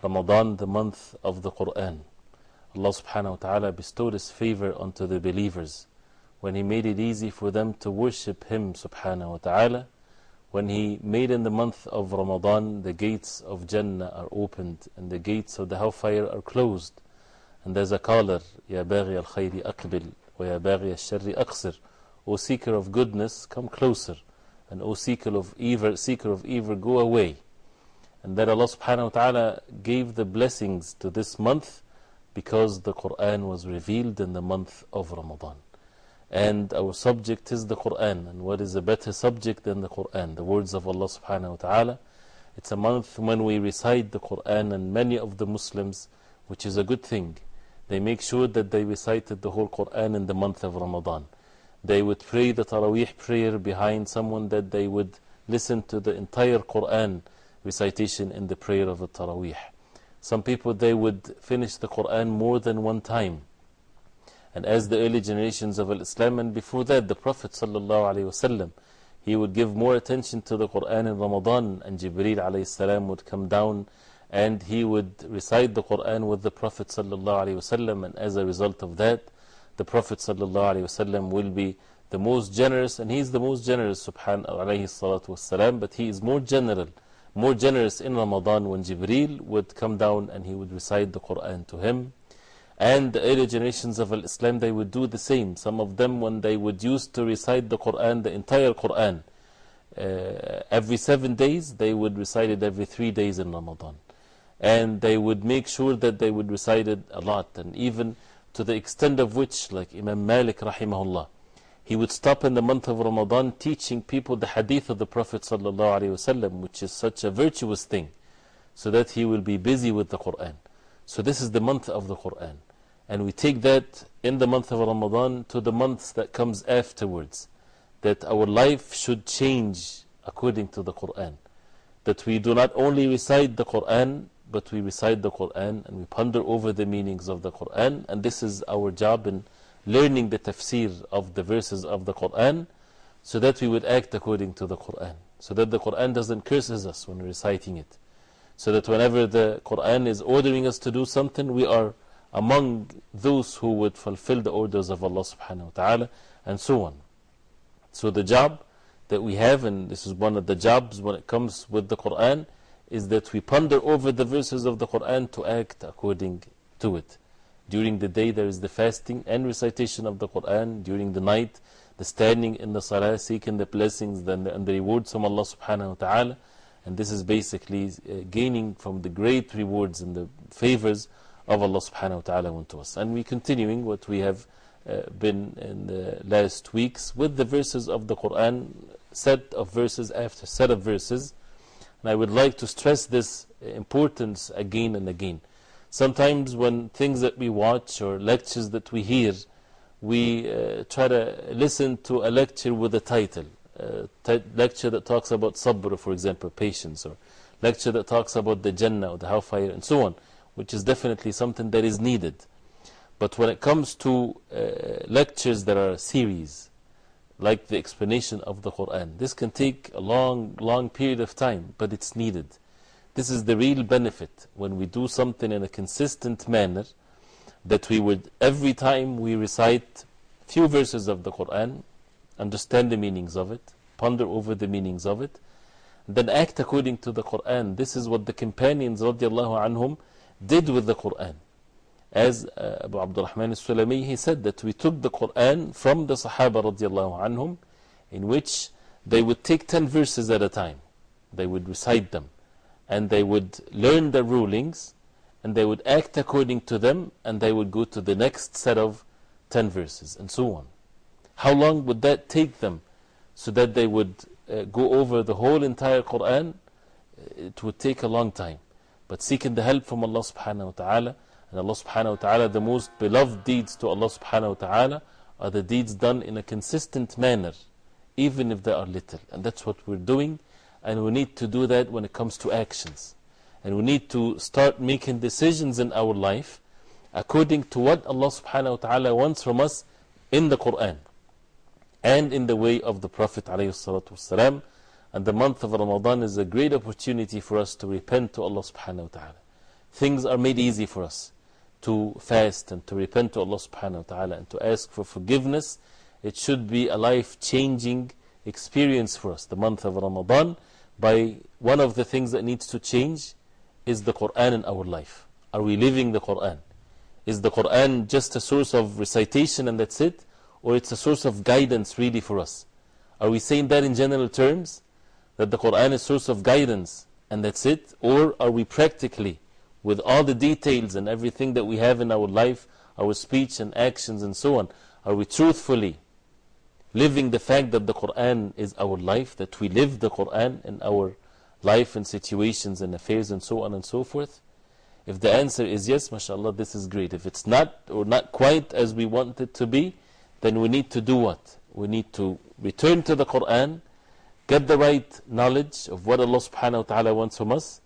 Ramadan, the month of the Quran. Allah subhanahu wa ta'ala bestowed His favor unto the believers when He made it easy for them to worship Him subhanahu wa ta'ala. When He made in the month of Ramadan the gates of Jannah are opened and the gates of the hellfire are closed. And there's a caller, Ya baghi al khayri aqbil wa ya baghi al. O seeker of goodness, come closer. And O seeker of evil, seeker of evil, go away. And that Allah subhanahu wa ta'ala gave the blessings to this month because the Quran was revealed in the month of Ramadan. And our subject is the Quran. And what is a better subject than the Quran? The words of Allah subhanahu wa ta'ala. It's a month when we recite the Quran, and many of the Muslims, which is a good thing, they make sure that they recited the whole Quran in the month of Ramadan. They would pray the Taraweeh prayer behind someone that they would listen to the entire Quran recitation in the prayer of the Taraweeh. Some people, they would finish the Quran more than one time. And as the early generations of Islam, and before that, the Prophet ﷺ, he would give more attention to the Quran in Ramadan, and Jibreel ﷺ would come down and he would recite the Quran with the Prophet ﷺ, and as a result of that, the Prophet ﷺ will be the most generous, and he is the most generous, subhanahu alayhi salatu wasalam, but he is more general more generous in Ramadan when Jibreel would come down and he would recite the Quran to him. And the early generations of Islam, they would do the same. Some of them, when they would used to recite the Quran, the entire Quran, uh, every seven days, they would recite it every three days in Ramadan. And they would make sure that they would recite it a lot. And even to the extent of which, like Imam Malik rahimahullah, he would stop in the month of Ramadan teaching people the hadith of the Prophet ﷺ, which is such a virtuous thing, so that he will be busy with the Quran. So, this is the month of the Quran. And we take that in the month of Ramadan to the months that comes afterwards. That our life should change according to the Quran. That we do not only recite the Quran, but we recite the Quran and we ponder over the meanings of the Quran. And this is our job in learning the tafsir of the verses of the Quran so that we would act according to the Quran. So that the Quran doesn't curse us when reciting it. So that whenever the Quran is ordering us to do something, we are among those who would fulfill the orders of Allah subhanahu wa ta'ala and so on. So the job that we have, and this is one of the jobs when it comes with the Quran, is that we ponder over the verses of the Quran to act according to it. During the day, there is the fasting and recitation of the Quran. During the night, the standing in the salah, seeking the blessings and the, and the rewards from Allah subhanahu wa ta'ala. And this is basically uh, gaining from the great rewards and the favors of Allah subhanahu wa ta'ala unto us. And we are continuing what we have uh, been in the last weeks with the verses of the Quran, set of verses after set of verses. And I would like to stress this importance again and again. Sometimes when things that we watch or lectures that we hear, we uh, try to listen to a lecture with a title. A lecture that talks about sabr, for example, patience, or lecture that talks about the Jannah or the hellfire, and so on, which is definitely something that is needed. But when it comes to uh, lectures that are a series, like the explanation of the Quran, this can take a long, long period of time, but it's needed. This is the real benefit when we do something in a consistent manner that we would, every time we recite few verses of the Quran, understand the meanings of it, ponder over the meanings of it, then act according to the Quran. This is what the companions radiallahu anhum did with the Quran. As uh, Abu Abdurrahman al-Sulami, he said that we took the Quran from the Sahaba radiallahu anhum, in which they would take 10 verses at a time. They would recite them. And they would learn the rulings, and they would act according to them, and they would go to the next set of 10 verses, and so on. How long would that take them so that they would uh, go over the whole entire Quran? It would take a long time. But seeking the help from Allah subhanahu wa ta'ala, and Allah subhanahu wa ta'ala, the most beloved deeds to Allah subhanahu wa ta'ala are the deeds done in a consistent manner, even if they are little. And that's what we're doing, and we need to do that when it comes to actions. And we need to start making decisions in our life according to what Allah subhanahu wa ta'ala wants from us in the Quran and in the way of the Prophet. And the month of Ramadan is a great opportunity for us to repent to Allah subhanahu wa ta'ala. Things are made easy for us to fast and to repent to Allah subhanahu wa ta'ala and to ask for forgiveness. It should be a life changing experience for us, the month of Ramadan. By one of the things that needs to change is the Quran in our life. Are we living the Quran? Is the Quran just a source of recitation and that's it? Or it's a source of guidance really for us? Are we saying that in general terms? That the Quran is a source of guidance and that's it? Or are we practically, with all the details and everything that we have in our life, our speech and actions and so on, are we truthfully living the fact that the Quran is our life, that we live the Quran in our life and situations and affairs and so on and so forth? If the answer is yes, mashallah, this is great. If it's not, or not quite as we want it to be, then we need to do what? We need to return to the Quran, get the right knowledge of what Allah subhanahu wa ta'ala wants from us,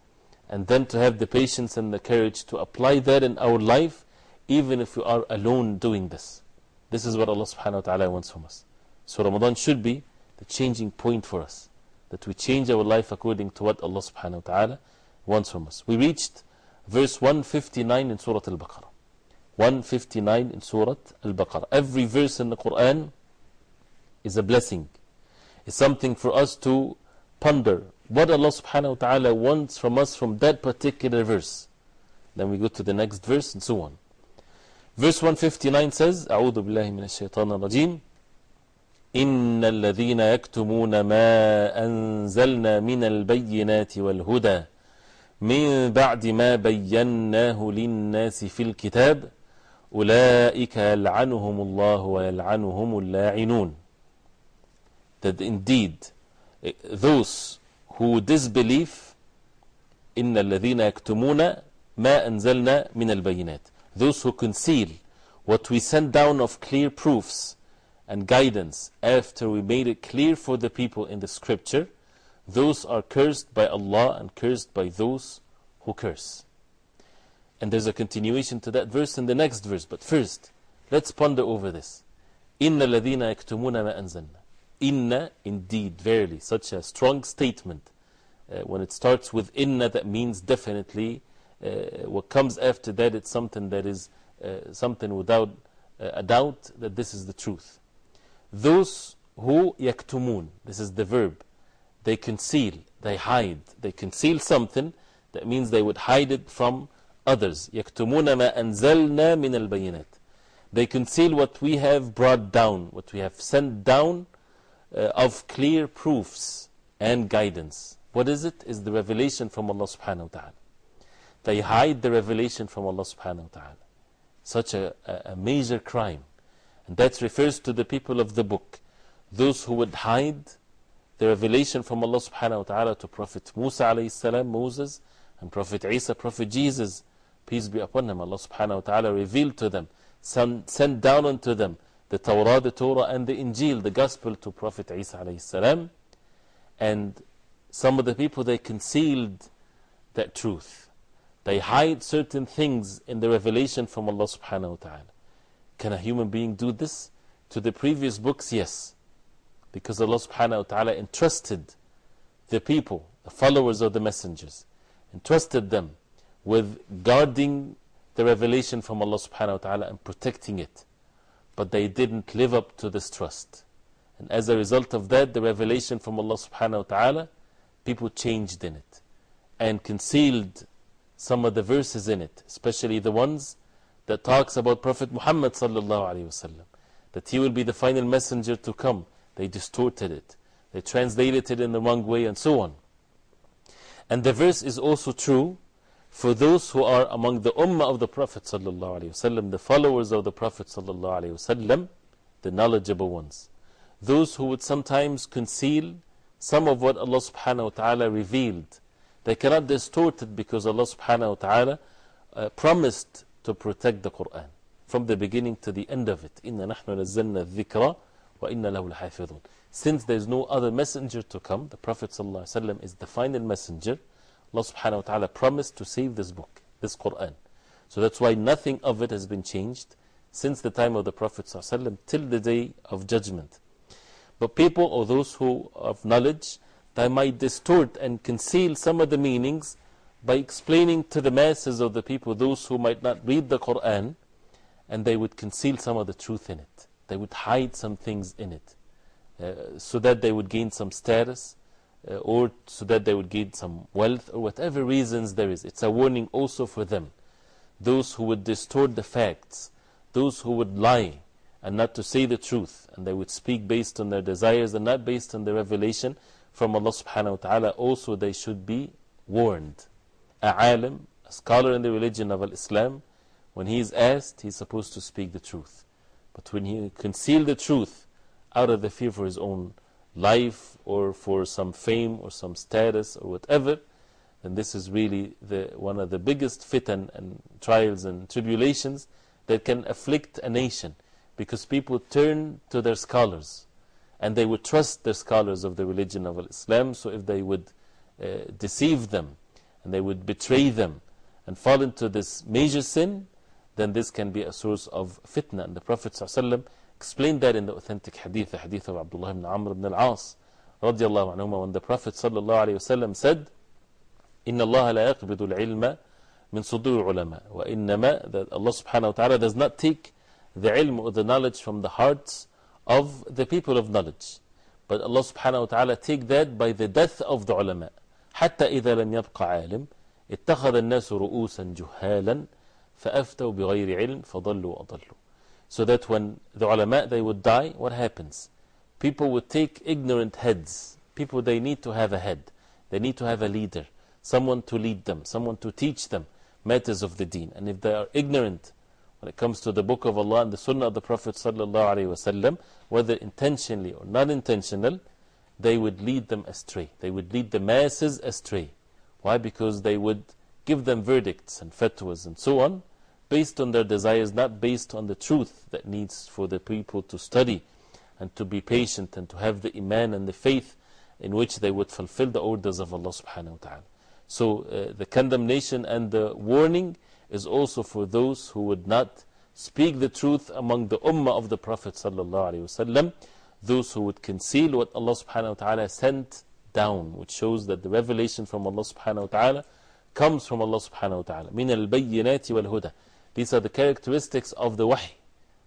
and then to have the patience and the courage to apply that in our life, even if we are alone doing this. This is what Allah subhanahu wa ta'ala wants from us. So Ramadan should be the changing point for us, that we change our life according to what Allah subhanahu wa ta'ala wants from us. We reached verse 159 in Surah Al Baqarah. 159 in Surah Al Baqarah. Every verse in the Quran is a blessing, is something for us to ponder what Allah subhanahu wa ta'ala wants from us from that particular verse. Then we go to the next verse and so on. Verse 159 says, أعوذ بالله من الشيطان الرجيم إن الذين يكتمون ما أنزلنا من البينات والهدى من بعد ما بيناه للناس في الكتاب أولئك يلعنهم الله ويلعنهم اللاعنون. That indeed those who disbelieve إن الذين يكتمون ما أنزلنا من البينات. Those who conceal what we send down of clear proofs and guidance after we made it clear for the people in the scripture those are cursed by Allah and cursed by those who curse. And there's a continuation to that verse in the next verse. But first, let's ponder over this. Inna ladina yaktumuna ma anzalna. Inna, indeed, verily, such a strong statement. Uh, when it starts with inna, that means definitely. Uh, what comes after that, it's something that is uh, something without a doubt that this is the truth. Those who yaktumun, this is the verb, they conceal, they hide, they conceal something, that means they would hide it from others. يَكْتُمُونَ مَا أَنزَلْنَا مِنَ الْبَيِّنَاتِ They conceal what we have brought down, what we have sent down uh, of clear proofs and guidance. What is it? Is the revelation from Allah subhanahu wa ta'ala. They hide the revelation from Allah subhanahu wa ta'ala. Such a, a, a major crime. And that refers to the people of the book. Those who would hide the revelation from Allah subhanahu wa ta'ala to Prophet Musa alayhi salam, Moses, and Prophet Isa, Prophet Jesus, peace be upon him, Allah subhanahu wa ta'ala revealed to them, sent down unto them the Torah, the Torah, and the Injil, the Gospel to Prophet Isa alayhi salam. And some of the people, they concealed that truth. They hide certain things in the revelation from Allah subhanahu wa ta'ala. Can a human being do this? To the previous books, yes. Because Allah subhanahu wa ta'ala entrusted the people, the followers of the messengers, entrusted them with guarding the revelation from Allah subhanahu wa ta'ala and protecting it. But they didn't live up to this trust. And as a result of that, the revelation from Allah subhanahu wa ta'ala, people changed in it and concealed some of the verses in it, especially the ones that talks about Prophet Muhammad wasallam, that he will be the final messenger to come. They distorted it. They translated it in the wrong way and so on. And the verse is also true for those who are among the ummah of the Prophet the followers of the Prophet the knowledgeable ones. Those who would sometimes conceal some of what Allah subhanahu wa ta'ala revealed. They cannot distort it because Allah subhanahu wa ta'ala uh, promised to protect the Quran from the beginning to the end of it. إِنَّا نَحْنُ نَزَّلْنَا الذِّكْرَ وَإِنَّا لَهُ الْحَافِظُونَ Since there is no other messenger to come, the Prophet ﷺ is the final messenger. Allah subhanahu wa ta'ala promised to save this book, this Quran. So that's why nothing of it has been changed since the time of the Prophet ﷺ till the day of judgment. But people or those who of knowledge, they might distort and conceal some of the meanings by explaining to the masses of the people, those who might not read the Quran, and they would conceal some of the truth in it. They would hide some things in it uh, so that they would gain some status uh, or so that they would gain some wealth or whatever reasons there is. It's a warning also for them. Those who would distort the facts, those who would lie and not to say the truth, and they would speak based on their desires and not based on the revelation from Allah subhanahu wa ta'ala, also they should be warned. A alim, a scholar in the religion of Al Islam, when he is asked, he is supposed to speak the truth. But when he conceals the truth out of the fear for his own life or for some fame or some status or whatever, then this is really the, one of the biggest fitan and trials and tribulations that can afflict a nation because people turn to their scholars and they would trust their scholars of the religion of Islam. So if they would uh, deceive them and they would betray them and fall into this major sin, then this can be a source of fitna. And the Prophet ﷺ explained that in the authentic hadith, the hadith of Abdullah ibn Amr ibn al-As, radiallahu anhuma, when the Prophet ﷺ said, إن الله لا يقبض العلم من صدور العلماء وإنما that Allah subhanahu wa ta'ala does not take the ilm or the knowledge from the hearts of the people of knowledge. But Allah subhanahu wa ta'ala take that by the death of the ulama. حتى إذا لم يبق عالم اتخذ الناس رؤوسا جهالا فأفتوا بغير علم فضلوا وأضلوا. So that when the ulama they would die, what happens? People would take ignorant heads. People they need to have a head. They need to have a leader. Someone to lead them. Someone to teach them matters of the deen. And if they are ignorant when it comes to the book of Allah and the sunnah of the Prophet ﷺ, whether intentionally or not intentional, they would lead them astray. They would lead the masses astray. Why? Because they would give them verdicts and fatwas and so on based on their desires, not based on the truth that needs for the people to study and to be patient and to have the iman and the faith in which they would fulfill the orders of Allah subhanahu wa ta'ala. So uh, the condemnation and the warning is also for those who would not speak the truth among the ummah of the Prophet ﷺ, those who would conceal what Allah subhanahu wa ta'ala sent down, which shows that the revelation from Allah subhanahu wa ta'ala comes from Allah subhanahu wa ta'ala. Min al bayyinati wal huda. These are the characteristics of the wahy.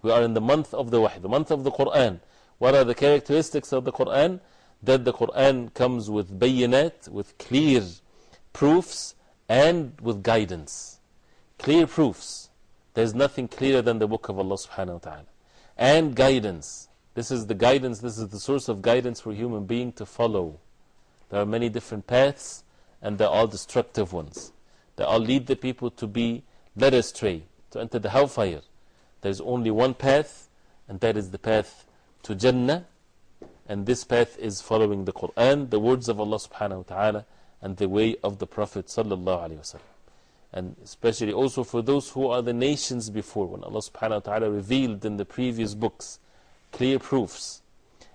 We are in the month of the wahy, the month of the Quran. What are the characteristics of the Quran? That the Quran comes with bayyinat, with clear proofs, and with guidance clear proofs. There's nothing clearer than the book of Allah subhanahu wa ta'ala. And guidance. This is the guidance, this is the source of guidance for human being to follow. There are many different paths, and they're all destructive ones. They all lead the people to be led astray, to enter the hellfire. There's only one path, and that is the path to Jannah. And this path is following the Quran, the words of Allah subhanahu wa ta'ala, and the way of the Prophet sallallahu alayhi wa and especially also for those who are the nations before, when Allah subhanahu wa ta'ala revealed in the previous books clear proofs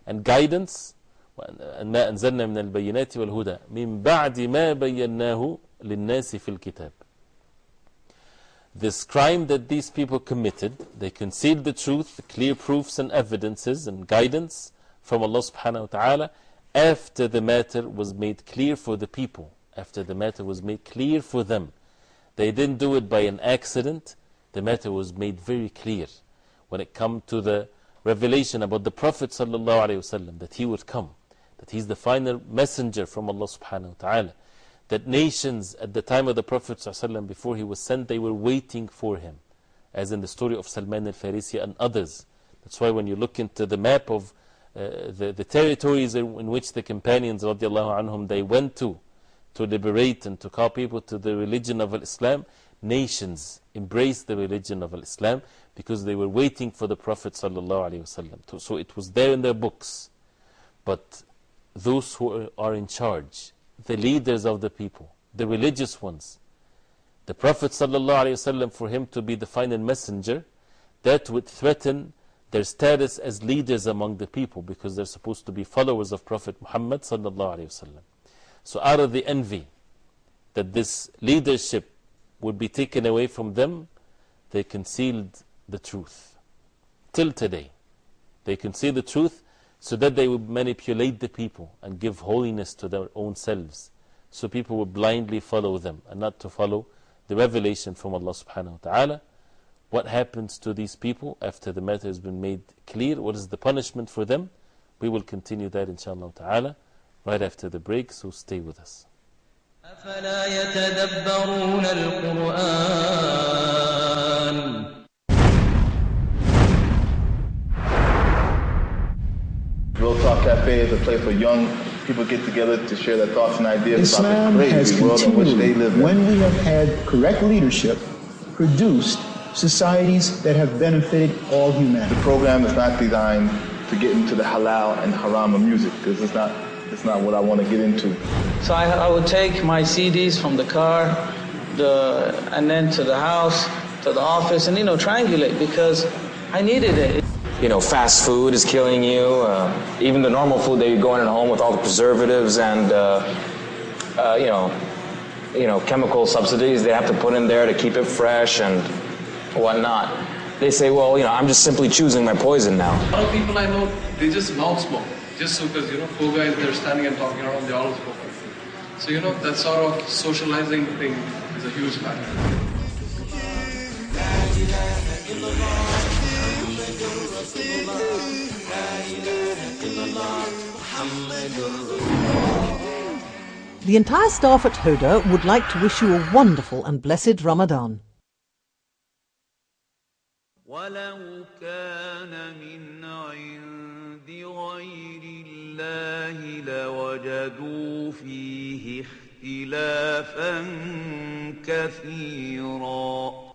and guidance. أَنَّا أَنزَلْنَا مِنَ الْبَيِّنَاتِ وَالْهُدَى مِنْ بَعْدِ مَا بَيَّنَّاهُ لِلنَّاسِ فِي الْكِتَابِ This crime that these people committed, they concealed the truth, the clear proofs and evidences and guidance from Allah subhanahu wa ta'ala after the matter was made clear for the people, after the matter was made clear for them. They didn't do it by an accident. The matter was made very clear when it came to the revelation about the Prophet ﷺ that he would come, that he's the final messenger from Allah subhanahu wa ta'ala, that nations at the time of the Prophet ﷺ, before he was sent, they were waiting for him, as in the story of Salman al Farisi and others. That's why when you look into the map of uh, the, the territories in, which the companions anhum, they went to, to liberate and to call people to the religion of Islam, nations embraced the religion of Islam because they were waiting for the Prophet ﷺ. So it was there in their books. But those who are in charge, the leaders of the people, the religious ones, the Prophet ﷺ, for him to be the final messenger, that would threaten their status as leaders among the people because they're supposed to be followers of Prophet Muhammad. So, out of the envy that this leadership would be taken away from them, they concealed the truth. Till today, they conceal the truth so that they would manipulate the people and give holiness to their own selves. So people would blindly follow them and not to follow the revelation from Allah subhanahu wa ta'ala. What happens to these people after the matter has been made clear? What is the punishment for them? We will continue that inshallah ta'ala right after the break, so stay with us. أفلا يتدبرون القرآن Real Talk Cafe is a place where young people get together to share their thoughts and ideas Islam about the has crazy world in which they live continually, in. when we have had correct leadership, produced societies that have benefited all humanity. The program is not designed to get into the halal and haram of music because it's not, it's not what I want to get into. So I, I would take my CDs from the car, the, and then to the house, to the office, and you know, triangulate because I needed it. You know, fast food is killing you. Uh, even the normal food that you go in at home with all the preservatives and uh, uh, you know, you know, chemical subsidies they have to put in there to keep it fresh and whatnot. They say, well, you know, I'm just simply choosing my poison now. A lot of people I know, they just mouth smoke. Just because, you know, four guys, they're standing and talking around, they all smoke. So, you know, that sort of socializing thing is a huge factor. The entire staff at Hoda would like to wish you a wonderful and blessed Ramadan. ولو كان من عند غير الله لوجدوا فيه اختلافا كثيرا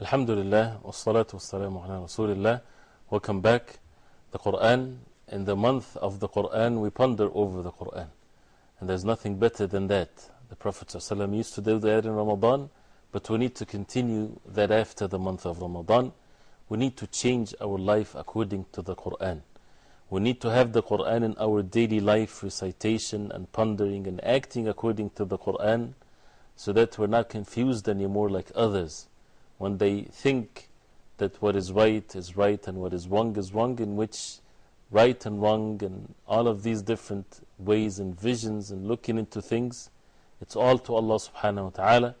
Alhamdulillah, wassalatu wassalamu ala Rasulillah. Welcome back. The Quran, in the month of the Quran, we ponder over the Quran. And there's nothing better than that. The Prophet ﷺ used to do that in Ramadan, but we need to continue that after the month of Ramadan. We need to change our life according to the Quran. We need to have the Quran in our daily life, recitation and pondering and acting according to the Quran, so that we're not confused anymore like others when they think that what is right is right and what is wrong is wrong, in which right and wrong and all of these different ways and visions and looking into things, it's all to Allah subhanahu wa ta'ala,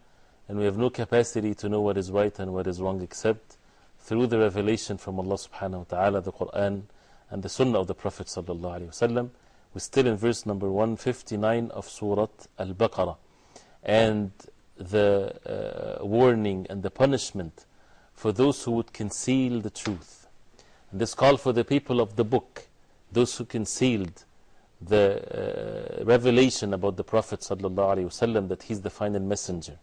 and we have no capacity to know what is right and what is wrong except through the revelation from Allah subhanahu wa ta'ala, the Quran and the Sunnah of the Prophet sallallahu alayhi wa sallam. We're still in verse number 159 of Surah Al Baqarah. And the uh, warning and the punishment for those who would conceal the truth. And this call for the people of the book, those who concealed the uh, revelation about the Prophet ﷺ that he's the final messenger.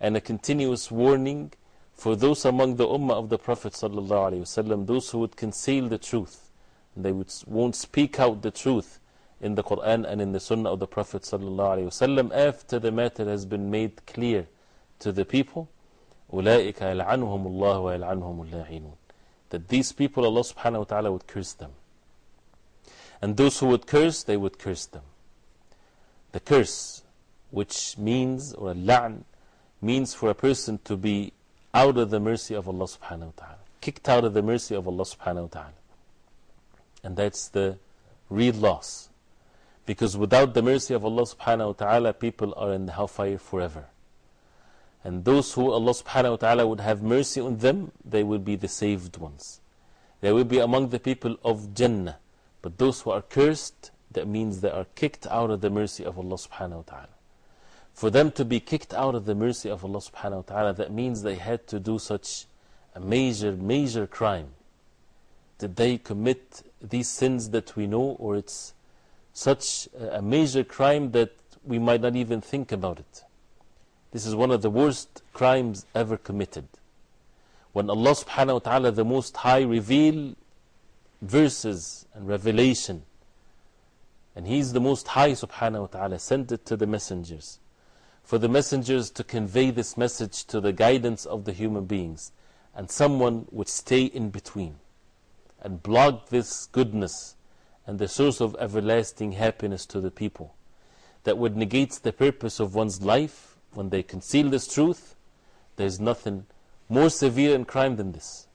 And a continuous warning for those among the ummah of the Prophet ﷺ, those who would conceal the truth. And they would, won't speak out the truth in the Quran and in the Sunnah of the Prophet ﷺ after the matter has been made clear to the people. أولئك يلعنهم الله ويلعنهم اللاعنون That these people, Allah subhanahu wa ta'ala would curse them. And those who would curse, they would curse them. The curse, which means, or la'n, means for a person to be out of the mercy of Allah subhanahu wa ta'ala. Kicked out of the mercy of Allah subhanahu wa ta'ala. And that's the real loss. Because without the mercy of Allah subhanahu wa ta'ala, people are in the hellfire forever. And those who Allah subhanahu wa ta'ala would have mercy on them, they will be the saved ones. They will be among the people of Jannah. But those who are cursed, that means they are kicked out of the mercy of Allah subhanahu wa ta'ala. For them to be kicked out of the mercy of Allah subhanahu wa ta'ala, that means they had to do such a major, major crime. Did they commit these sins that we know, or it's such a major crime that we might not even think about it? This is one of the worst crimes ever committed. When Allah subhanahu wa ta'ala, the Most High, reveal verses and revelation, and He's the Most High subhanahu wa ta'ala, sent it to the messengers, for the messengers to convey this message to the guidance of the human beings, and someone would stay in between and block this goodness and the source of everlasting happiness to the people. That would negate the purpose of one's life when they conceal this truth. There is nothing more severe in crime than this.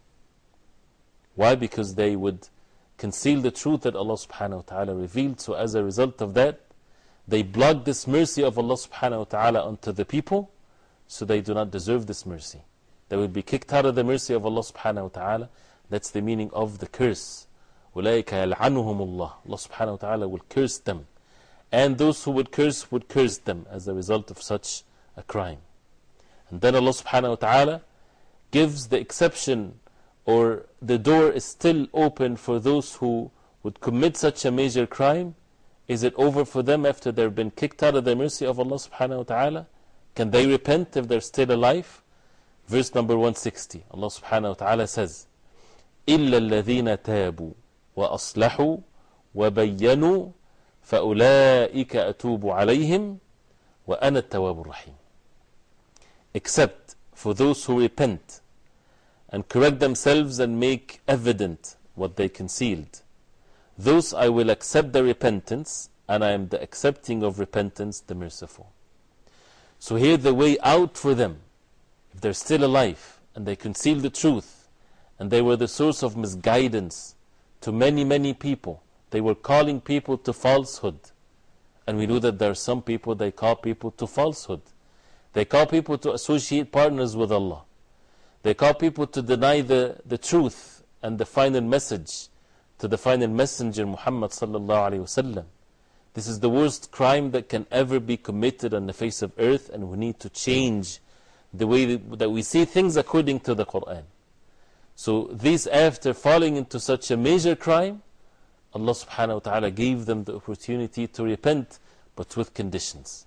Why? Because they would conceal the truth that Allah subhanahu wa ta'ala revealed. So, as a result of that, they block this mercy of Allah subhanahu wa ta'ala onto the people, so they do not deserve this mercy. They will be kicked out of the mercy of Allah subhanahu wa ta'ala. That's the meaning of the curse. أُولَٰئِكَ يَلْعَنُهُمُ اللَّهُ Allah subhanahu wa ta'ala will curse them. And those who would curse would curse them as a result of such a crime. And then Allah subhanahu wa ta'ala gives the exception or the door is still open for those who would commit such a major crime. Is it over for them after they've been kicked out of the mercy of Allah subhanahu wa ta'ala? Can they repent if they're still alive? Verse number 160, Allah subhanahu wa ta'ala says, إلا الذين تابوا وأصلحوا وبينوا فأولئك أتوب عليهم وأنا التواب الرحيم Except for those who repent and correct themselves and make evident what they concealed. Those I will accept their repentance, and I am the accepting of repentance, the merciful. So, here the way out for them, if they're still alive and they conceal the truth, and they were the source of misguidance to many, many people, they were calling people to falsehood. And we know that there are some people they call people to falsehood. They call people to associate partners with Allah. They call people to deny the, the truth and the final message to the final messenger Muhammad. This is the worst crime that can ever be committed on the face of earth, and we need to change the way that we see things according to the Quran. So, this after falling into such a major crime, Allah subhanahu wa ta'ala gave them the opportunity to repent, but with conditions.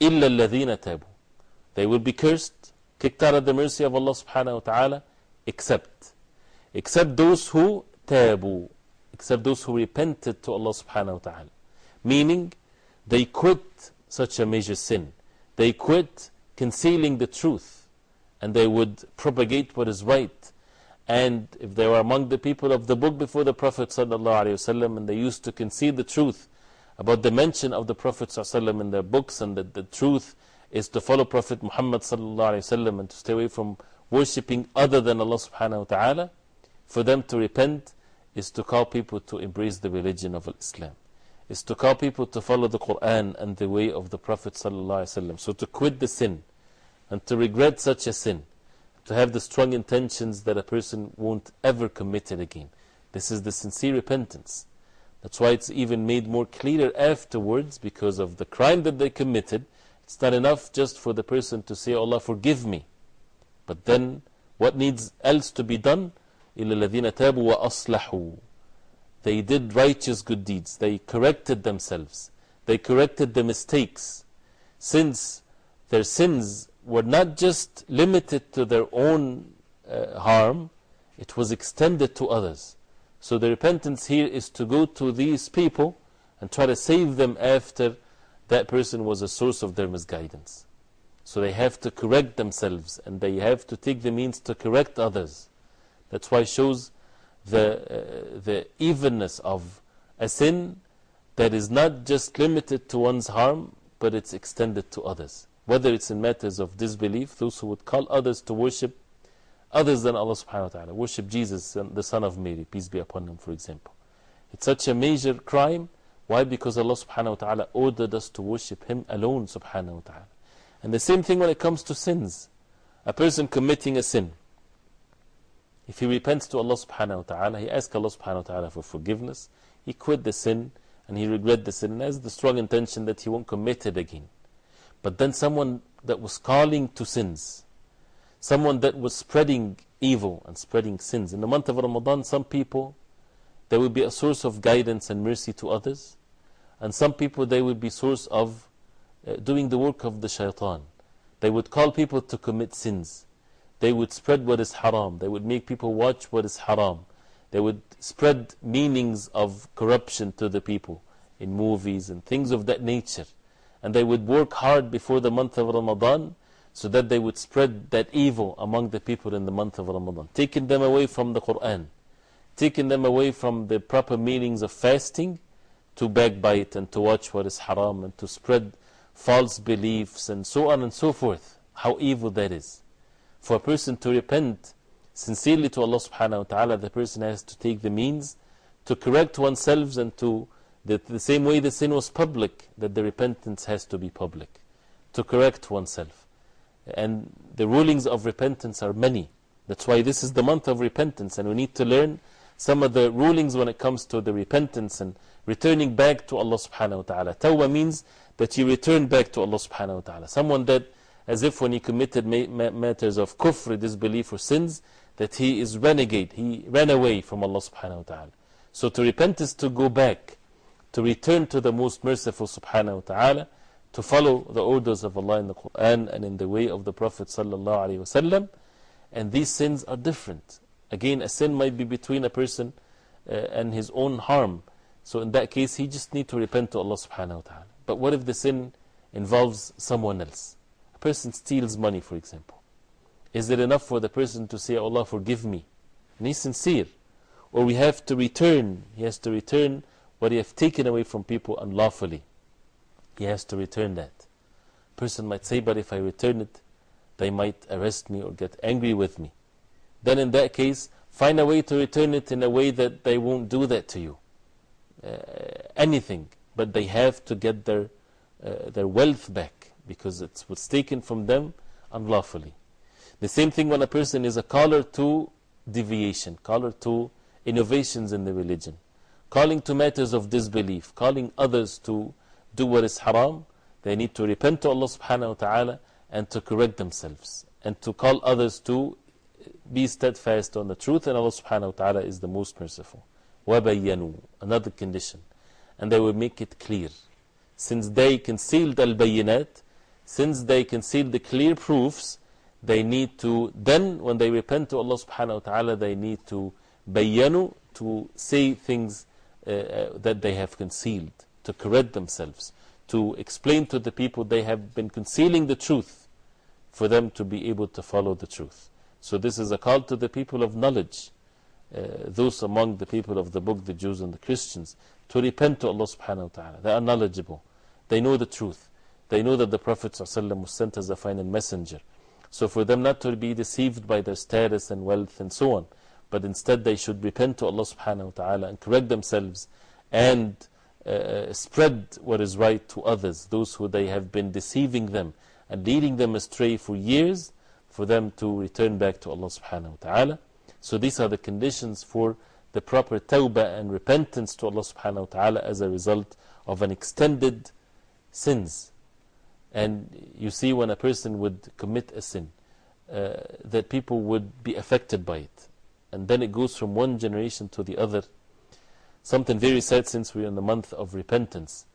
إِلَّا الَّذِينَ تَابُوا They will be cursed, kicked out of the mercy of Allah subhanahu wa ta'ala, except. Except those who tabu, except those who repented to Allah subhanahu wa ta'ala. Meaning, they quit such a major sin. They quit concealing the truth, and they would propagate what is right. And if they were among the people of the book before the Prophet ﷺ, and they used to conceal the truth about the mention of the Prophet ﷺ in their books, and that the truth is to follow Prophet Muhammad ﷺ and to stay away from worshipping other than Allah subhanahu wa ta'ala, for them to repent is to call people to embrace the religion of Islam, is to call people to follow the Quran and the way of the Prophet. ﷺ. So to quit the sin and to regret such a sin, to have the strong intentions that a person won't ever commit it again. This is the sincere repentance. That's why it's even made more clear afterwards because of the crime that they committed. It's not enough just for the person to say, Allah, forgive me. But then, what needs else to be done? إِلَّا الَّذِينَ تَابُوا وَأَصْلَحُوا They did righteous good deeds. They corrected themselves. They corrected the mistakes. Since their sins were not just limited to their own uh, harm, it was extended to others. So the repentance here is to go to these people and try to save them after that person was a source of their misguidance. So they have to correct themselves and they have to take the means to correct others. That's why it shows the, uh, the evenness of a sin that is not just limited to one's harm, but it's extended to others. Whether it's in matters of disbelief, those who would call others to worship others than Allah subhanahu wa ta'ala, worship Jesus, and the son of Mary, peace be upon him, for example. It's such a major crime. Why? Because Allah subhanahu wa ta'ala ordered us to worship Him alone subhanahu wa ta'ala. And the same thing when it comes to sins. A person committing a sin. If he repents to Allah subhanahu wa ta'ala, he asks Allah subhanahu wa ta'ala for forgiveness, he quit the sin and he regret the sin and has the strong intention that he won't commit it again. But then someone that was calling to sins, someone that was spreading evil and spreading sins. In the month of Ramadan, some people, they will be a source of guidance and mercy to others. And some people, they will be source of uh, doing the work of the shaitan. They would call people to commit sins. They would spread what is haram. They would make people watch what is haram. They would spread meanings of corruption to the people in movies and things of that nature. And they would work hard before the month of Ramadan so that they would spread that evil among the people in the month of Ramadan, taking them away from the Quran, taking them away from the proper meanings of fasting to backbite and to watch what is haram and to spread false beliefs and so on and so forth. How evil that is. For a person to repent sincerely to Allah subhanahu wa ta'ala, the person has to take the means to correct oneself and to, the, the same way the sin was public, that the repentance has to be public, to correct oneself. And the rulings of repentance are many. That's why this is the month of repentance, and we need to learn some of the rulings when it comes to the repentance and returning back to Allah subhanahu wa ta'ala. Tawbah means that you return back to Allah subhanahu wa ta'ala. Someone that, as if when he committed matters of kufr, disbelief or sins, that he is renegade, he ran away from Allah subhanahu wa ta'ala. So to repent is to go back, to return to the most merciful subhanahu wa ta'ala, to follow the orders of Allah in the Quran and in the way of the Prophet. And these sins are different. Again, a sin might be between a person uh, and his own harm. So in that case, he just need to repent to Allah subhanahu wa ta'ala. But what if the sin involves someone else? A person steals money, for example. Is it enough for the person to say, Allah, forgive me? And he's sincere. Or we have to return, he has to return what he has taken away from people unlawfully. He has to return that. person might say, but if I return it, they might arrest me or get angry with me. Then in that case, find a way to return it in a way that they won't do that to you. Uh, anything, but they have to get their, uh, their wealth back because it was taken from them unlawfully. The same thing when a person is a caller to deviation, caller to innovations in the religion, calling to matters of disbelief, calling others to do what is haram, they need to repent to Allah subhanahu wa ta'ala and to correct themselves and to call others to be steadfast on the truth, and Allah subhanahu wa ta'ala is the most merciful. وَبَيَّنُوا Another condition. And they will make it clear. Since they concealed al bayinat, since they concealed the clear proofs, they need to, then when they repent to Allah subhanahu wa ta'ala, they need to bayanu, to say things uh, uh, that they have concealed, to correct themselves, to explain to the people they have been concealing the truth, for them to be able to follow the truth. So, this is a call to the people of knowledge, uh, those among the people of the book, the Jews and the Christians, to repent to Allah subhanahu wa ta'ala. They are knowledgeable, they know the truth, they know that the Prophet was sent as a final messenger. So for them not to be deceived by their status and wealth and so on, but instead they should repent to Allah subhanahu wa ta'ala and correct themselves and uh, spread what is right to others, those who they have been deceiving them and leading them astray for years, for them to return back to Allah subhanahu wa ta'ala. So these are the conditions for the proper tawbah and repentance to Allah subhanahu wa ta'ala as a result of an extended sins and you see when a person would commit a sin, uh, that people would be affected by it. And then it goes from one generation to the other. Something very sad since we're in the month of repentance.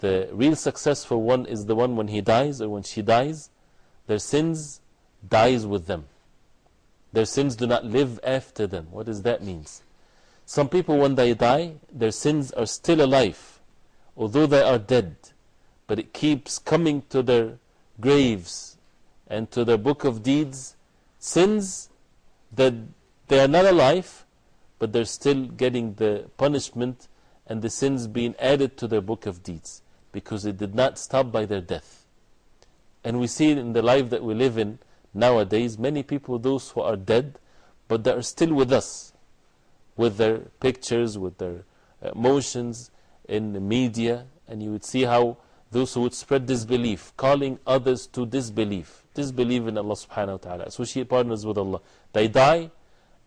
The real successful one is the one when he dies or when she dies, their sins dies with them. Their sins do not live after them. What does that mean? Some people, when they die, their sins are still alive, although they are dead but it keeps coming to their graves and to their book of deeds, sins that they are not alive, but they're still getting the punishment and the sins being added to their book of deeds because it did not stop by their death. And we see in the life that we live in nowadays, many people, those who are dead, but they are still with us, with their pictures, with their uh, emotions in the media, and you would see how those who would spread disbelief, calling others to disbelief, disbelief in Allah subhanahu wa ta'ala, associate partners with Allah. They die,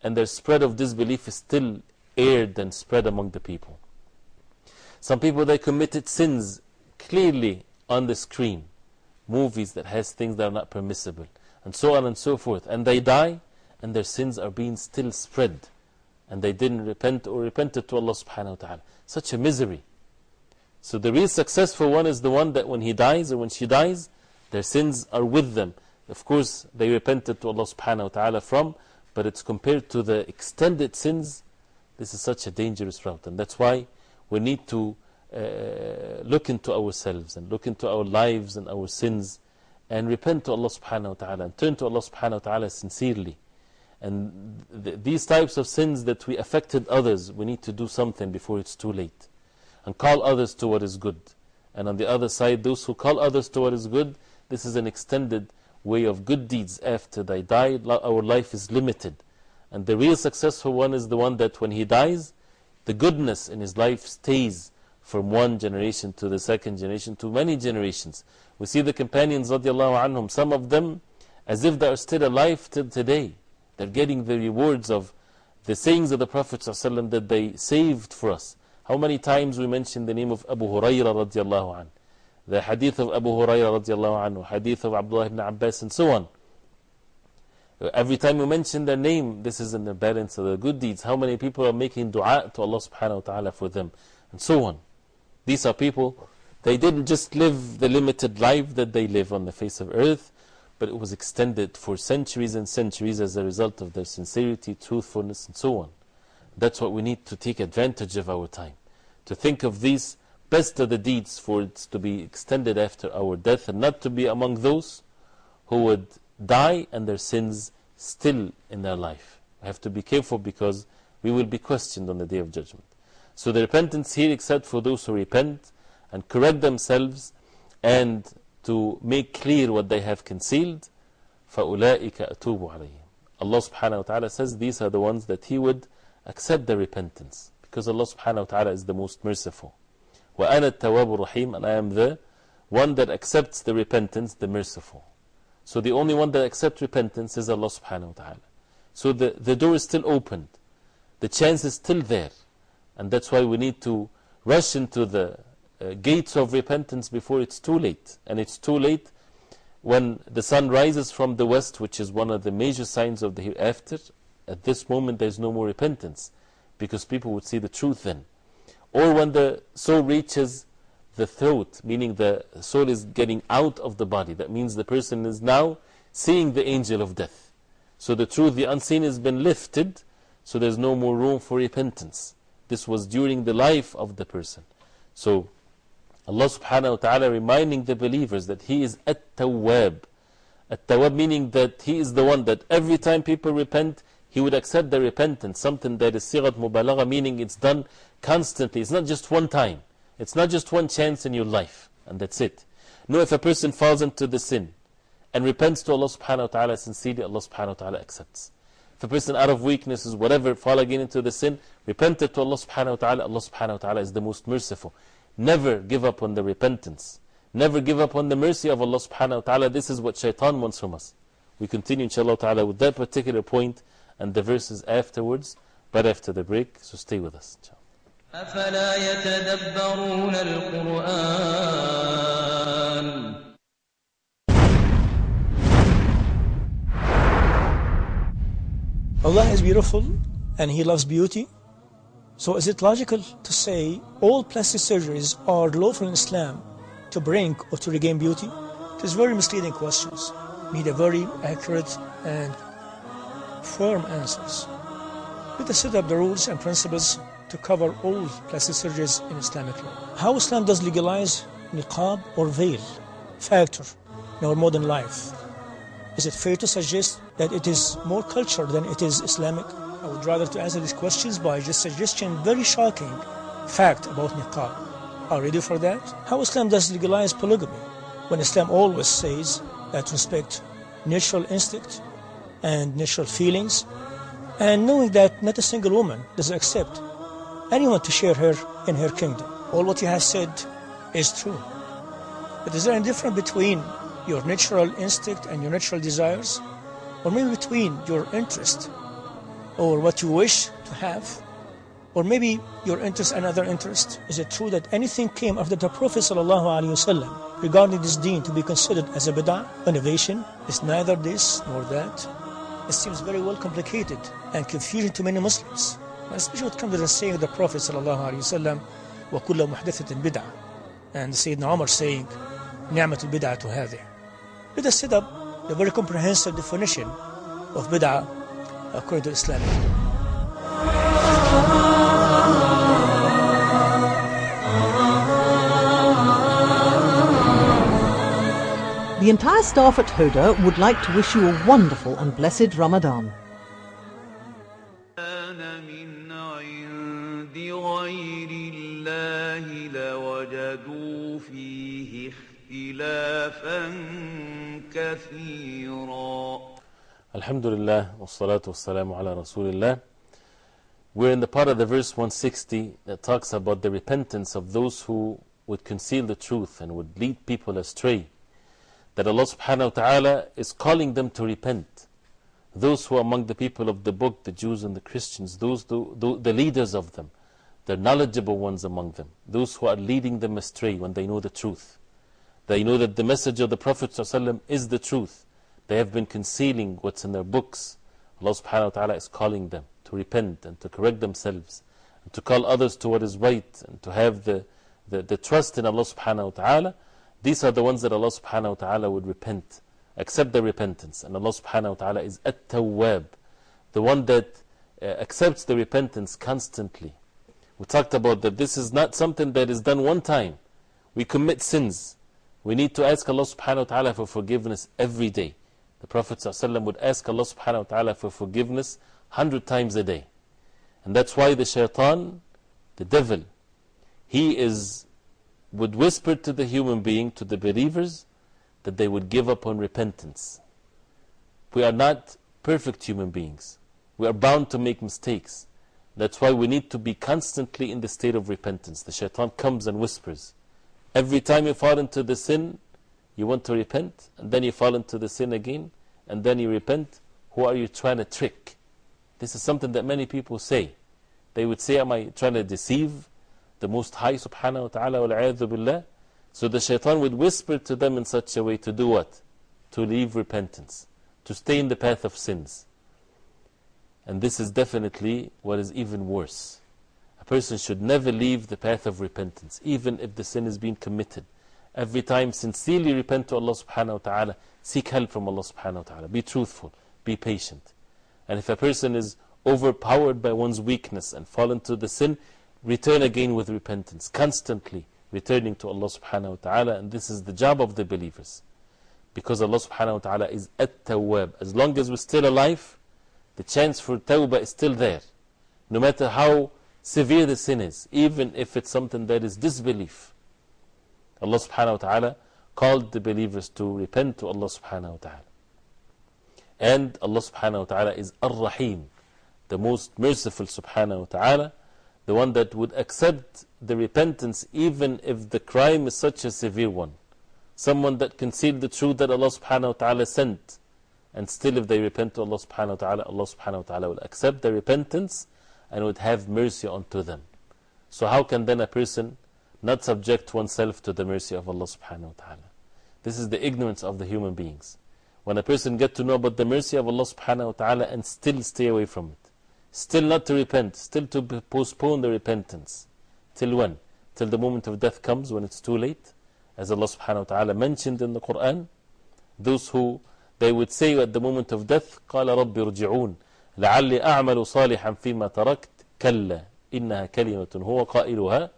and their spread of disbelief is still aired and spread among the people. Some people they committed sins clearly on the screen, movies that has things that are not permissible, and so on and so forth. And they die, and their sins are being still spread. And they didn't repent or repented to Allah subhanahu wa ta'ala. Such a misery. So the real successful one is the one that when he dies or when she dies, their sins are with them. Of course, they repented to Allah subhanahu wa ta'ala from, but it's compared to the extended sins, this is such a dangerous route. And that's why we need to uh, look into ourselves and look into our lives and our sins and repent to Allah subhanahu wa ta'ala and turn to Allah subhanahu wa ta'ala sincerely. And th these types of sins that we affected others, we need to do something before it's too late. And call others to what is good. And on the other side, those who call others to what is good, this is an extended way of good deeds after they die. Our life is limited. And the real successful one is the one that when he dies, the goodness in his life stays from one generation to the second generation to many generations. We see the companions, radiallahu anhum, some of them as if they are still alive till today. They're getting the rewards of the sayings of the Prophet that they saved for us. How many times we mention the name of Abu Hurairah radiallahu anhu, the hadith of Abu Hurairah radiallahu anhu, hadith of Abdullah ibn Abbas, and so on. Every time you mention their name, this is the balance of the good deeds. How many people are making dua to Allah subhanahu wa ta'ala for them, and so on. These are people, they didn't just live the limited life that they live on the face of earth, but it was extended for centuries and centuries as a result of their sincerity, truthfulness, and so on. That's what we need to take advantage of our time. To think of these best of the deeds for it to be extended after our death and not to be among those who would die and their sins still in their life. We have to be careful because we will be questioned on the day of judgment. So the repentance here, except for those who repent and correct themselves and to make clear what they have concealed, فَأُولَٰئِكَ أَتُوبُ عَلَيْهِمْ Allah subhanahu wa ta'ala says these are the ones that He would accept the repentance because Allah subhanahu wa ta'ala is the most merciful. وَأَنَا التَّوَابُ الرَّحِيمُ And I am the one that accepts the repentance, the merciful. So the only one that accepts repentance is Allah subhanahu wa ta'ala. So the, the door is still opened. The chance is still there. And that's why we need to rush into the uh, gates of repentance before it's too late. And it's too late when the sun rises from the west, which is one of the major signs of the hereafter. At this moment, there's no more repentance because people would see the truth then. Or when the soul reaches the throat, meaning the soul is getting out of the body. That means the person is now seeing the angel of death. So the truth, the unseen, has been lifted, so there's no more room for repentance. This was during the life of the person. So Allah subhanahu wa ta'ala reminding the believers that He is At-Tawwab. At-Tawwab meaning that He is the one that every time people repent, He would accept the repentance. Something that is sigat mubalagha, meaning it's done constantly. It's not just one time. It's not just one chance in your life, and that's it. No, if a person falls into the sin and repents to Allah subhanahu wa ta'ala sincerely, Allah subhanahu wa ta'ala accepts. If a person out of weaknesses, whatever, fall again into the sin, repented to Allah subhanahu wa ta'ala, Allah subhanahu wa ta'ala is the most merciful. Never give up on the repentance. Never give up on the mercy of Allah subhanahu wa ta'ala. This is what shaitan wants from us. We continue inshallah ta'ala with that particular point and the verses afterwards, but after the break, so stay with us inshallah. أفلا يتدبرون القرآن Allah is beautiful and He loves beauty. So is it logical to say all plastic surgeries are lawful in Islam to bring or to regain beauty? It is very misleading questions. Need a very accurate and firm answers. Let us set up the rules and principles to cover all plastic surgeries in Islamic law. How Islam does legalize niqab or veil factor in our modern life? Is it fair to suggest that it is more cultural than it is Islamic? I would rather to answer these questions by just suggesting very shocking fact about niqab. Are you ready for that? How Islam does legalize polygamy when Islam always says that respect natural instinct and natural feelings and knowing that not a single woman does accept anyone to share her in her kingdom. All what you have said is true. But is there any difference between your natural instinct and your natural desires? Or maybe between your interest or what you wish to have Or maybe your interest and other interest. Is it true that anything came after the Prophet regarding this deen to be considered as a bid'ah, innovation? It's neither this nor that It seems very well complicated and confusing to many Muslims. Especially when it comes to the saying of the Prophet ﷺ, وَكُلَّ مُحْدَثَةٍ بِدْعَةٍ And Sayyidina Umar saying, نعمة البدعة هذه. Let us set up a very comprehensive definition of bid'ah according to Islam. The entire staff at Huda would like to wish you a wonderful and blessed Ramadan. Alhamdulillah, wassalatu wassalamu ala rasulillah. We're in the part of the verse 160 that talks about the repentance of those who would conceal the truth and would lead people astray. That Allah subhanahu wa ta'ala is calling them to repent. Those who are among the people of the book, the Jews and the Christians, those the, the, the leaders of them, the knowledgeable ones among them, those who are leading them astray when they know the truth. They know that the message of the Prophet ﷺ is the truth. They have been concealing what's in their books. Allah subhanahu wa ta'ala is calling them to repent and to correct themselves and to call others to what is right and to have the, the, the trust in Allah subhanahu wa ta'ala. These are the ones that Allah subhanahu wa ta'ala would repent, accept their repentance. And Allah subhanahu wa ta'ala is At Tawwab, the one that uh, accepts the repentance constantly. We talked about that this is not something that is done one time. We commit sins. We need to ask Allah subhanahu wa ta'ala for forgiveness every day. The Prophet would ask Allah subhanahu wa ta'ala for forgiveness hundred times a day. And that's why the shaitan, the devil, he is, would whisper to the human being, to the believers, that they would give up on repentance. We are not perfect human beings. We are bound to make mistakes. That's why we need to be constantly in the state of repentance. The shaitan comes and whispers. Every time you fall into the sin, you want to repent, and then you fall into the sin again, and then you repent. Who are you trying to trick? This is something that many people say. They would say, Am I trying to deceive the Most High subhanahu wa ta'ala wal billah? So the shaitan would whisper to them in such a way to do what? To leave repentance, to stay in the path of sins. And this is definitely what is even worse. A person should never leave the path of repentance, even if the sin is being committed. Every time, sincerely repent to Allah subhanahu wa ta'ala, seek help from Allah subhanahu wa ta'ala. Be truthful, be patient. And if a person is overpowered by one's weakness and fall into the sin, return again with repentance, constantly returning to Allah subhanahu wa ta'ala. And this is the job of the believers. Because Allah subhanahu wa ta'ala is at tawwab. As long as we're still alive, the chance for tawbah is still there. No matter how severe the sin is, even if it's something that is disbelief. Allah subhanahu wa ta'ala called the believers to repent to Allah subhanahu wa ta'ala. And Allah subhanahu wa ta'ala is Ar-Rahim, the most merciful subhanahu wa ta'ala, the one that would accept the repentance even if the crime is such a severe one. Someone that concealed the truth that Allah subhanahu wa ta'ala sent. And still, if they repent to Allah subhanahu wa ta'ala, Allah subhanahu wa ta'ala will accept their repentance and would have mercy unto them. So, how can then a person not subject oneself to the mercy of Allah subhanahu wa ta'ala? This is the ignorance of the human beings. When a person get to know about the mercy of Allah subhanahu wa ta'ala and still stay away from it, still not to repent, still to postpone the repentance. Till when? Till the moment of death comes when it's too late. As Allah subhanahu wa ta'ala mentioned in the Quran, those who they would say at the moment of death, قال رب ارجعون لعلي أعمل صالحا فيما تركت كلا إنها كلمة هو قائلها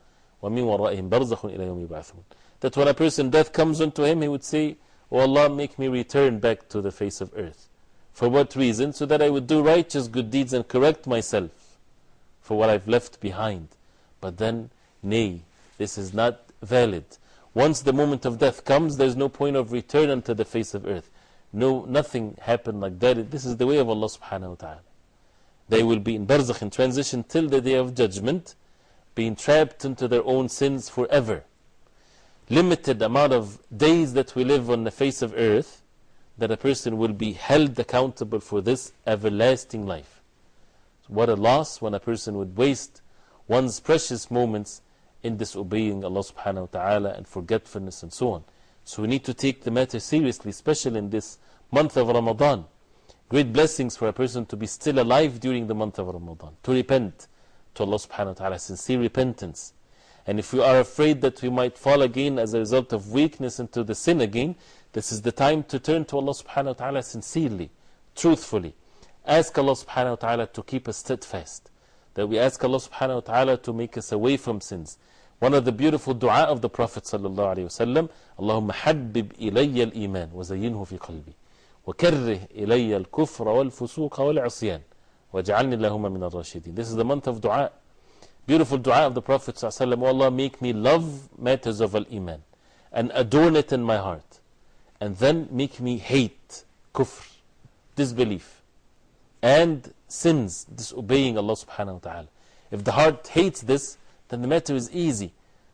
ومن ورائهم برزخ إلى يوم يبعثون That when a person death comes unto him, he would say, O Allah, make me return back to the face of earth. For what reason? So that I would do righteous good deeds and correct myself for what I've left behind. But then, nay, this is not valid. Once the moment of death comes, there's no point of return unto the face of earth. No, nothing happened like that. This is the way of Allah subhanahu wa ta'ala. They will be in barzakh, in transition till the day of judgment, being trapped into their own sins forever. Limited amount of days that we live on the face of earth, that a person will be held accountable for this everlasting life. What a loss when a person would waste one's precious moments in disobeying Allah subhanahu wa ta'ala and forgetfulness and so on. So we need to take the matter seriously, especially in this month of Ramadan. Great blessings for a person to be still alive during the month of Ramadan, to repent to Allah subhanahu wa ta'ala, sincere repentance. And if we are afraid that we might fall again as a result of weakness into the sin again, this is the time to turn to Allah subhanahu wa ta'ala sincerely, truthfully. Ask Allah subhanahu wa ta'ala to keep us steadfast. That we ask Allah subhanahu wa ta'ala to make us away from sins. One of the beautiful dua of the Prophet sallallahu alayhi wa sallam, Allahumma habbib ilayya al-iman wa zayyinhu fi qalbi. وكره إلي الكفر والفسوق والعصيان واجعلني اللهم من الراشدين This is the month of dua. Beautiful dua of the Prophet ﷺ. Oh Allah, make me love matters of al-iman and adorn it in my heart. And then make me hate kufr, disbelief, and sins, disobeying Allah subhanahu wa ta'ala. If the heart hates this, then the matter is easy.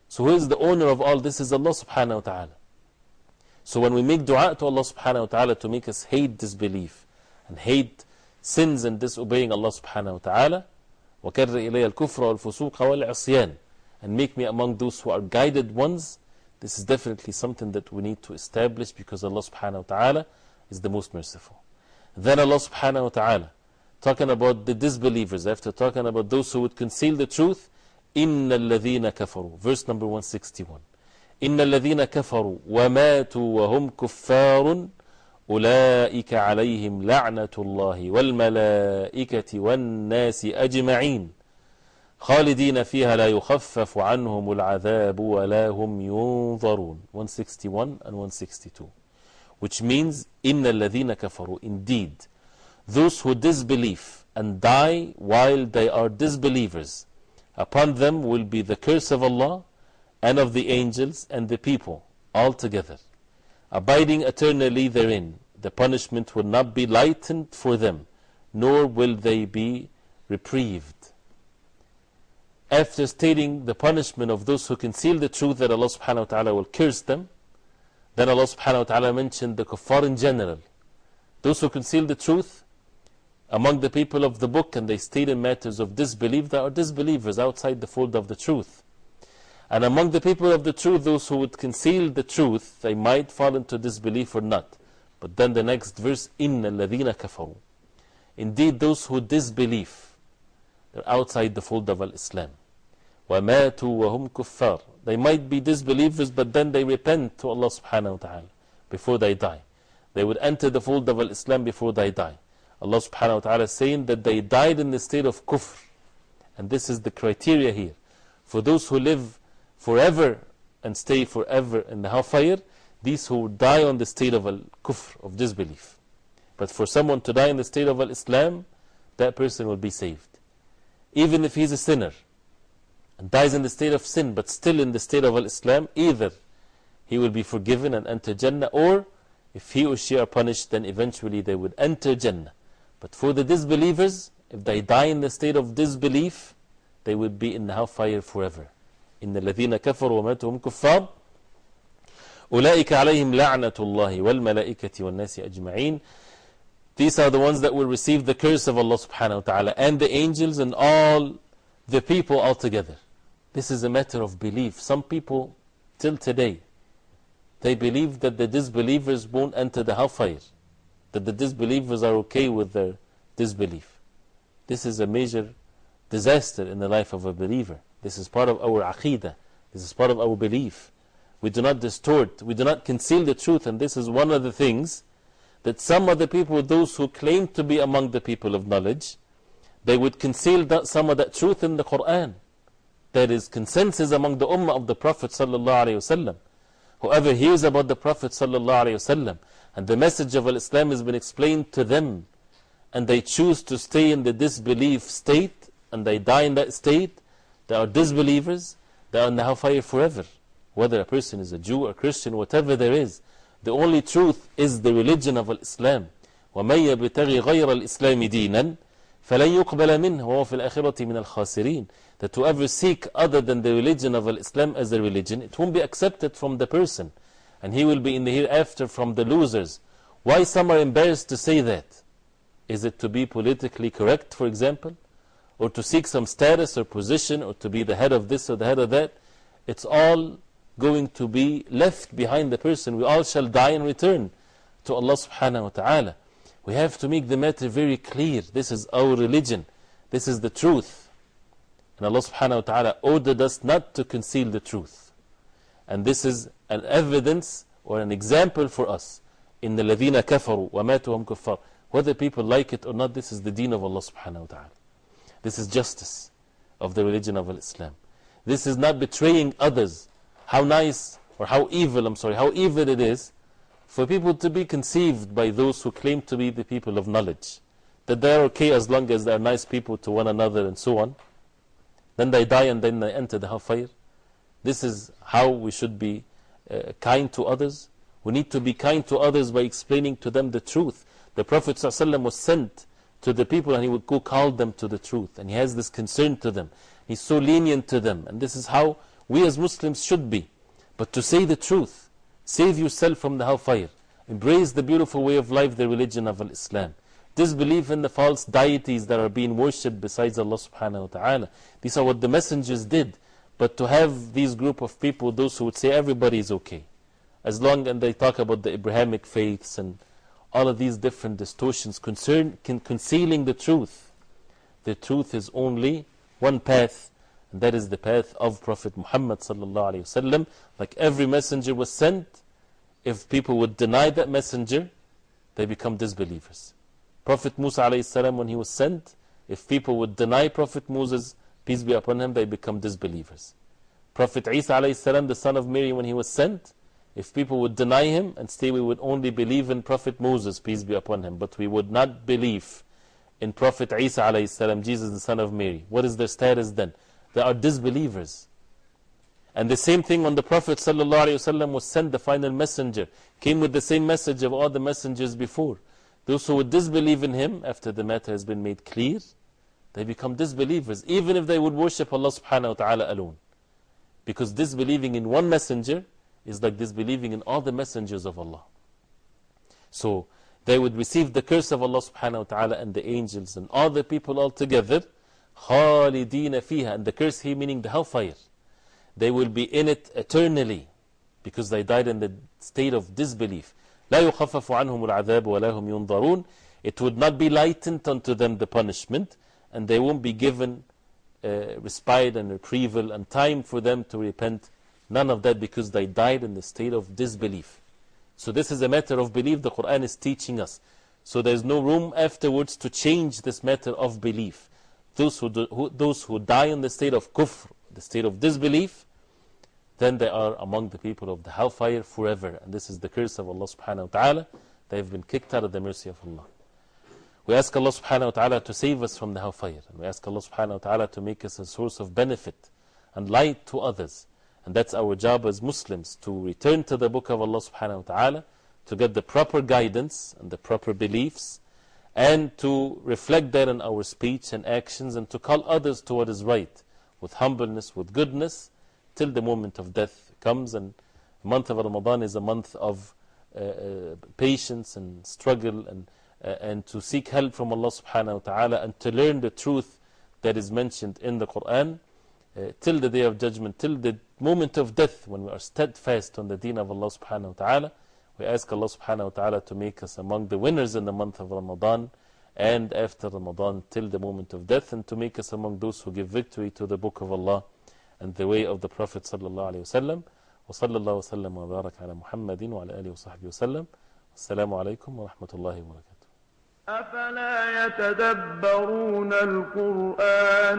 So who is the owner of all this is Allah subhanahu wa ta'ala. So when we make dua to Allah subhanahu wa ta'ala to make us hate disbelief and hate sins and disobeying Allah subhanahu wa ta'ala, وَكَرِّ إِلَيَ الْكُفْرَ وَالْفُسُوقَ وَالْعِصْيَانِ And make me among those who are guided ones, this is definitely something that we need to establish because Allah subhanahu wa ta'ala is the most merciful. Then Allah subhanahu wa ta'ala, talking about the disbelievers, after talking about those who would conceal the truth, إِنَّ الَّذِينَ كَفَرُوا Verse number 161. إن الذين كفروا وماتوا وهم كفار أولئك عليهم لعنة الله والملائكة والناس أجمعين خالدين فيها لا يخفف عنهم العذاب ولا هم ينظرون 161 and 162 which means إن الذين كفروا indeed those who disbelieve and die while they are disbelievers upon them will be the curse of Allah and of the angels and the people altogether. Abiding eternally therein, the punishment will not be lightened for them, nor will they be reprieved. After stating the punishment of those who conceal the truth that Allah subhanahu wa ta'ala will curse them, then Allah subhanahu wa ta'ala mentioned the kuffar in general. Those who conceal the truth among the people of the book and they state in matters of disbelief, they are disbelievers outside the fold of the truth. And among the people of the truth, those who would conceal the truth, they might fall into disbelief or not. But then the next verse, إِنَّ الَّذِينَ كَفَرُوا Indeed, those who disbelieve, they're outside the fold of Islam. وَمَاتُوا وَهُمْ كُفَّارٌ They might be disbelievers, but then they repent to Allah subhanahu wa ta'ala before they die. They would enter the fold of Islam before they die. Allah subhanahu wa ta'ala is saying that they died in the state of kufr. And this is the criteria here. For those who live forever and stay forever in the hellfire, these who die on the state of al-kufr, of disbelief. But for someone to die in the state of al-Islam, that person will be saved. Even if he's a sinner and dies in the state of sin, but still in the state of al-Islam, either he will be forgiven and enter Jannah, or if he or she are punished, then eventually they would enter Jannah. But for the disbelievers, if they die in the state of disbelief, they would be in the hellfire forever. إن الذين كفروا وماتوا هم كفار أولئك عليهم لعنة الله والملائكة والناس أجمعين these are the ones that will receive the curse of Allah subhanahu wa ta'ala and the angels and all the people altogether. This is a matter of belief. Some people, till today, they believe that the disbelievers won't enter the hellfire, that the disbelievers are okay with their disbelief. This is a major disaster in the life of a believer. This is part of our aqidah. This is part of our belief. We do not distort, we do not conceal the truth, and this is one of the things that some of the people, those who claim to be among the people of knowledge, they would conceal that, some of that truth in the Quran. There is consensus among the Ummah of the Prophet. ﷺ. Whoever hears about the Prophet ﷺ and the message of Islam has been explained to them, and they choose to stay in the disbelief state, and they die in that state, they are disbelievers, they are in the hellfire forever. Whether a person is a Jew or Christian, whatever there is, the only truth is the religion of Islam. وَمَن يَبْتَغِي غَيْرَ الْإِسْلَامِ دِينًا فَلَن يُقْبَلَ مِنْهُ وَهُوَ فِي الْآخِرَةِ مِنَ الْخَاسِرِينَ That whoever seek other than the religion of Islam as a religion, it won't be accepted from the person. And he will be in the hereafter from the losers. Why some are embarrassed to say that? Is it to be politically correct, for example? or to seek some status or position or to be the head of this or the head of that. It's all going to be left behind the person. We all shall die and return to Allah subhanahu wa ta'ala. We have to make the matter very clear. This is our religion. This is the truth. And Allah subhanahu wa ta'ala ordered us not to conceal the truth. And this is an evidence or an example for us. In the ladina kafaru wa matuhum kuffar. Whether people like it or not, this is the deen of Allah subhanahu wa ta'ala. This is justice of the religion of Islam. This is not betraying others. How nice or how evil, I'm sorry, how evil it is for people to be conceived by those who claim to be the people of knowledge. That they are okay as long as they are nice people to one another and so on. Then they die and then they enter the hellfire. This is how we should be uh, kind to others. We need to be kind to others by explaining to them the truth. The Prophet ﷺ was sent to the people and he would go call them to the truth. And he has this concern to them. He's so lenient to them. And this is how we as Muslims should be. But to say the truth, save yourself from the hellfire, embrace the beautiful way of life, the religion of Islam. Disbelief in the false deities that are being worshipped besides Allah subhanahu wa ta'ala. These are what the messengers did. But to have these group of people, those who would say everybody is okay, as long as they talk about the Abrahamic faiths and all of these different distortions concern, con concealing the truth. The truth is only one path, that is the path of Prophet Muhammad. Like every messenger was sent, if people would deny that messenger, they become disbelievers. Prophet Musa when he was sent, if people would deny Prophet Moses, peace be upon him, they become disbelievers. Prophet Isa the son of Mary, when he was sent, if people would deny him and say we would only believe in Prophet Moses, peace be upon him, but we would not believe in Prophet Isa Jesus the son of Mary, what is their status then? They are disbelievers. And the same thing when the Prophet ﷺ was sent, the final messenger, came with the same message of all the messengers before. Those who would disbelieve in him after the matter has been made clear, they become disbelievers, even if they would worship Allah subhanahu wa ta'ala alone. Because disbelieving in one messenger is like disbelieving in all the messengers of Allah. So they would receive the curse of Allah subhanahu wa ta'ala and the angels and all the people all together, خالدين فيها, and the curse here meaning the hellfire. They will be in it eternally because they died in the state of disbelief. لا يخفف عنهم العذاب ولا هم ينظرون It would not be lightened unto them the punishment and they won't be given uh, respite and retrieval and time for them to repent. None of that because they died in the state of disbelief. So this is a matter of belief the Quran is teaching us. So there is no room afterwards to change this matter of belief. Those who, do, who, those who die in the state of kufr, the state of disbelief, then they are among the people of the hellfire forever. And this is the curse of Allah subhanahu wa ta'ala. They have been kicked out of the mercy of Allah. We ask Allah subhanahu wa ta'ala to save us from the hellfire. And we ask Allah subhanahu wa ta'ala to make us a source of benefit and light to others. And that's our job as Muslims to return to the book of Allah subhanahu wa ta'ala, to get the proper guidance and the proper beliefs, and to reflect that in our speech and actions, and to call others to what is right, with humbleness, with goodness, till the moment of death comes. And the month of Ramadan is a month of uh, uh, patience and struggle, and, uh, and to seek help from Allah subhanahu wa ta'ala, and to learn the truth that is mentioned in the Quran. Uh, till the day of judgment, till the moment of death, when we are steadfast on the deen of Allah subhanahu wa ta'ala, we ask Allah subhanahu wa ta'ala to make us among the winners in the month of Ramadan and after Ramadan till the moment of death, and to make us among those who give victory to the book of Allah and the way of the Prophet sallallahu alayhi wa sallam. وصلى الله وسلم وبارك على محمد وعلى آله وصحبه وسلم السلام عليكم ورحمة الله وبركاته أفلا يتدبرون القرآن